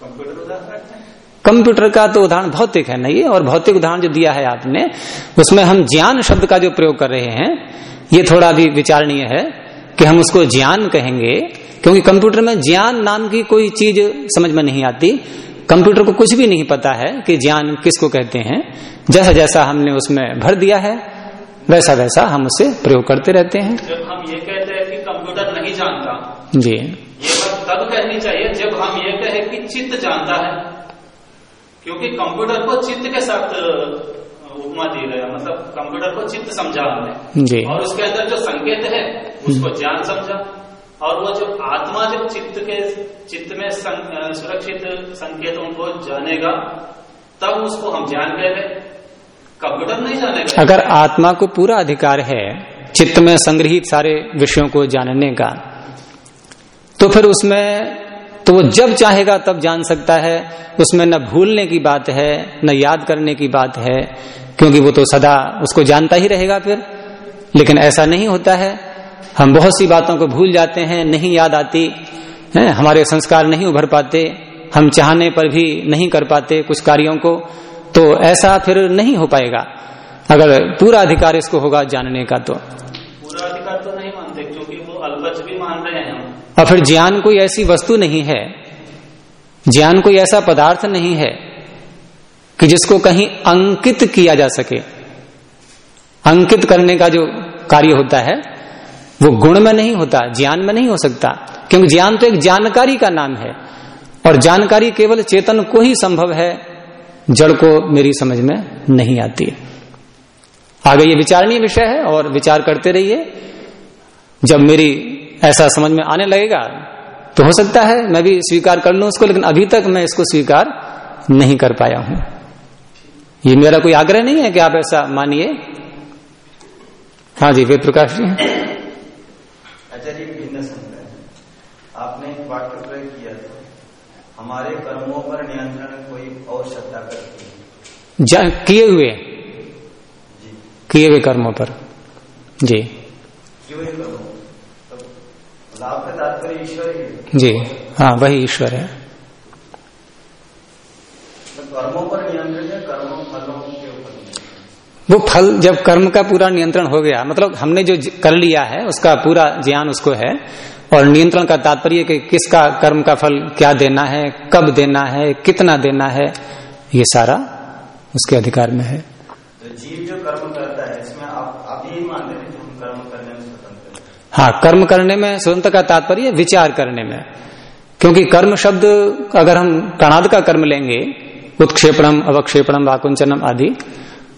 कंप्यूटर उदाहरण रखते हैं कंप्यूटर का तो उदाहरण भौतिक है नहीं? और भौतिक उदाहरण जो दिया है आपने उसमें हम ज्ञान शब्द का जो प्रयोग कर रहे हैं ये थोड़ा भी विचारणीय है कि हम उसको ज्ञान कहेंगे क्योंकि कंप्यूटर में ज्ञान नाम की कोई चीज़ समझ में नहीं आती। कंप्यूटर को कुछ भी नहीं पता है कि ज्ञान किसको कहते हैं। जैसा जैसा हमने उसमें भर दिया है वैसा वैसा हम उसे प्रयोग करते रहते हैं। जब हम ये कहते हैं कि कंप्यूटर नहीं जानता जी। ये बात तब कहनी चाहिए जब हम ये कहें कि चित्त जानता है। क्योंकि कंप्यूटर को चित्त के साथ उपमा दी गया मतलब कंप्यूटर को चित्त समझा हमने। जी। और उसके अंदर जो संकेत है उसको ज्ञान समझा। और वो जो आत्मा जब चित्त के चित्त में सं, सुरक्षित संकेतों को जानेगा तब उसको हम ज्ञान कह रहे कंप्यूटर नहीं जानेगा। अगर आत्मा को पूरा अधिकार है चित्त में संग्रहित सारे विषयों को जानने का तो फिर उसमें तो वो जब चाहेगा तब जान सकता है। उसमें न भूलने की बात है, न याद करने की बात है, क्योंकि वो तो सदा उसको जानता ही रहेगा फिर। लेकिन ऐसा नहीं होता है। हम बहुत सी बातों को भूल जाते हैं, नहीं याद आती, है, हमारे संस्कार नहीं उभर पाते, हम चाहने पर भी नहीं कर पाते कुछ कार्यों को तो ऐसा फिर नहीं हो पाएगा। अगर पूरा अधिकार इसको होगा जानने का तो पूरा अधिकार तो नहीं मानते क्योंकि वो अल्पच भी मान रहे हैं हम और फिर ज्ञान कोई ऐसी वस्तु नहीं है, ज्ञान कोई ऐसा पदार्थ नहीं है कि जिसको कहीं अंकित किया जा सके। अंकित करने का जो कार्य होता है, वो गुण में नहीं होता, ज्ञान में नहीं हो सकता, क्योंकि ज्ञान तो एक जानकारी का नाम है और जानकारी केवल चेतन को ही संभव है, जड़ को मेरी समझ में नहीं आती आगे ये विचारणीय विषय है और विचार करते रहिए, जब मेरी ऐसा समझ में आने लगेगा तो हो सकता है मैं भी स्वीकार कर लूँ उसको लेकिन अभी तक मैं इसको स्वीकार नहीं कर पाया हूँ। ये मेरा कोई आग्रह नहीं है कि आप ऐसा मानिए। हाँ जी वेद प्रकाश जी आचार्य भिन्न संग्रह आपने एक वाक्य प्रयोग किया था हमारे कर्मों पर नियंत्रण कोई और सत्ता करती है? किए हुए। किए हुए कर्मों पर। जी। क्यों कर्मों तो लाभ का तात्पर्य ईश्वर। ही जी हाँ वही ईश्वर है। तो कर्मों पर नियंत्रण है कर्मों फलों के ऊपर वो फल जब कर्म का पूरा नियंत्रण हो गया मतलब हमने जो कर लिया है उसका पूरा ज्ञान उसको है और नियंत्रण का तात्पर्य कि किसका कर्म का फल क्या देना है कब देना है कितना देना है ये सारा उसके अधिकार में है। तो जीव जो कर्म करता है इसमें आप आप यही मानते हैं कि हम कर्म करने में स्वतंत्र हैं, कर्म करने में स्वतंत्र का तात्पर्य विचार करने में। क्योंकि कर्म शब्द अगर हम कणाद का कर्म लेंगे, उत्क्षेपणम, अवक्षेपणम, वाकुंचनम आदि,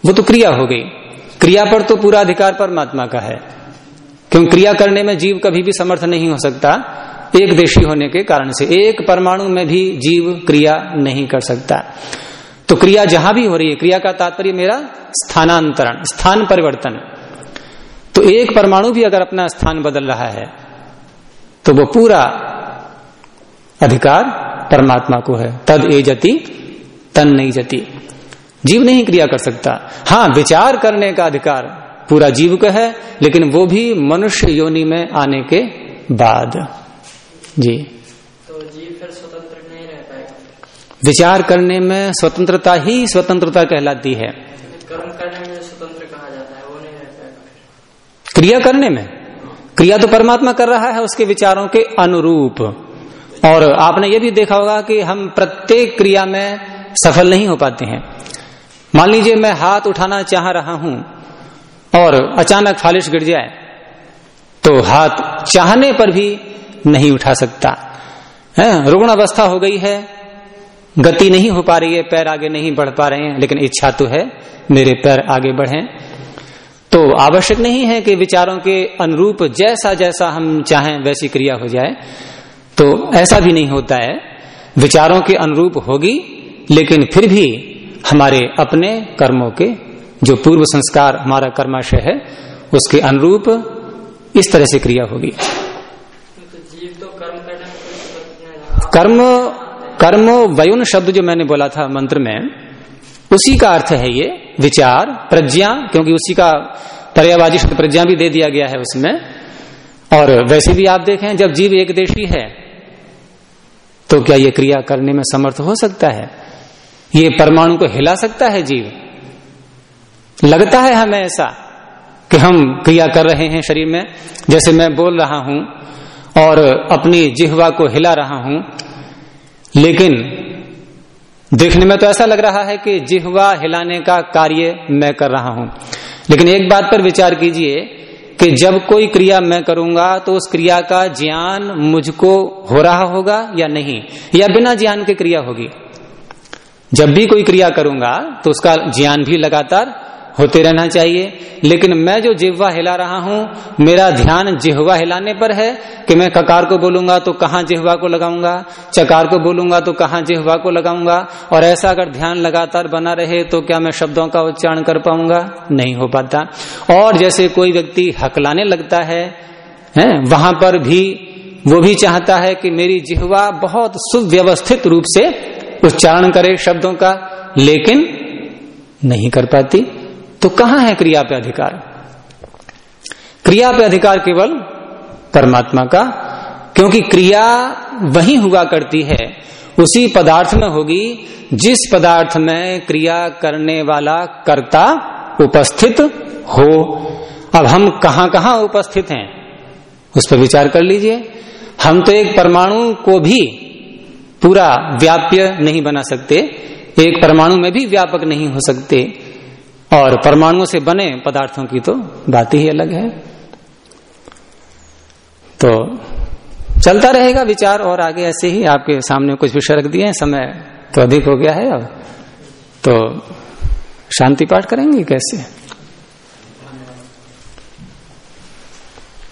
वो तो क्रिया हो गई। क्रिया पर तो पूरा अधिकार परमात्मा का है। क्योंकि क्रिया करने में जीव कभी भी समर्थ नहीं हो सकता, एक देशी होने के कारण से। एक परमाणु में भी जीव क्रिया नहीं कर सकता। तो क्रिया जहाँ भी हो रही है, क्रिया का तात्पर्य मेरा स्थानांतरण, स्थान परिवर्तन। तो एक परमाणु भी अगर अपना स्थान बदल रहा है तो वो पूरा अधिकार परमात्मा को है। तद ए जति तन नहीं जति। जीव नहीं क्रिया कर सकता। हाँ विचार करने का अधिकार पूरा जीव का है लेकिन वो भी मनुष्य योनि में आने के बाद। जी। तो जीव फिर स्वतंत्र नहीं रह पाएगा। विचार करने में स्वतंत्रता ही स्वतंत्रता कहलाती है कर्म करने में जो स्वतंत्र कहा जाता है वो नहीं रह पाएगा क्रिया करने में। क्रिया तो परमात्मा कर रहा है, उसके विचारों के अनुरूप। और आपने ये भी देखा होगा कि हम प्रत्येक क्रिया में सफल नहीं हो पाते हैं। मान लीजिए मैं हाथ उठाना चाह रहा हूँ और अचानक फालिश गिर जाए तो हाथ चाहने पर भी नहीं उठा सकता। है रुग्ण अवस्था हो गई है, गति नहीं हो पा रही है, पैर आगे नहीं बढ़ पा रहे हैं, लेकिन इच्छा तो है, मेरे पैर आगे बढ़े। तो आवश्यक नहीं है कि विचारों के अनुरूप जैसा जैसा हम चाहें वैसी क्रिया हो जाए तो ऐसा भी नहीं होता है विचारों के अनुरूप होगी, लेकिन फिर भी हमारे अपने कर्मों के, जो पूर्व संस्कार हमारा कर्माशय है, उसके अनुरूप इस तरह से क्रिया होगी तो कर्म। कर्म कर्म, वयुन शब्द जो मैंने बोला था मंत्र में, उसी का अर्थ है ये विचार, प्रज्ञा, क्योंकि उसी का पर्यावाजी शब्द प्रज्ञा भी दे दिया गया है उसमें। और वैसे भी आप देखें, जब जीव एक देशी है तो क्या ये क्रिया करने में समर्थ हो सकता है? ये परमाणु को हिला सकता है जीव? लगता है हमें ऐसा कि हम क्रिया कर रहे हैं शरीर में? जैसे मैं बोल रहा हूँ और अपनी जिहवा को हिला रहा हूँ, लेकिन देखने में तो ऐसा लग रहा है कि जिहवा हिलाने का कार्य मैं कर रहा हूँ। लेकिन एक बात पर विचार कीजिए कि जब कोई क्रिया मैं करूँगा तो उस क्रिया का ज्ञान मुझको हो रहा होगा या नहीं? या बिना ज्ञान के क्रिया होगी? जब भी कोई क्रिया करूँगा तो उसका ज्ञान भी लगातार होते रहना चाहिए। लेकिन मैं जो जिह्वा हिला रहा हूँ मेरा ध्यान जिह्वा हिलाने पर है कि मैं ककार को बोलूँगा तो कहाँ जिह्वा को लगाऊँगा चकार को बोलूँगा तो कहाँ जिह्वा को लगाऊँगा और ऐसा अगर ध्यान लगातार बना रहे तो क्या मैं शब्दों का उच्चारण कर पाऊँगा? नहीं हो पाता। और जैसे कोई व्यक्ति हकलाने लगता है, है वहाँ पर भी वो भी चाहता है कि मेरी जिहवा बहुत सुव्यवस्थित रूप से उच्चारण करे शब्दों का लेकिन नहीं कर पाती। तो कहाँ है क्रिया पे अधिकार? क्रिया पे अधिकार केवल परमात्मा का, क्योंकि क्रिया वही हुआ करती है, उसी पदार्थ में होगी, जिस पदार्थ में क्रिया करने वाला कर्ता उपस्थित हो। अब हम कहाँ कहाँ उपस्थित हैं? उस पर विचार कर लीजिए। हम तो एक परमाणु को भी पूरा व्याप्य नहीं बना सकते, एक परमाणु में भी व्यापक नहीं हो सकते। और परमाणुओं से बने पदार्थों की तो बात ही अलग है। तो चलता रहेगा विचार और आगे ऐसे ही आपके सामने कुछ विषय रख दिए समय तो अधिक हो गया है अब। तो शांति पाठ करेंगे कैसे?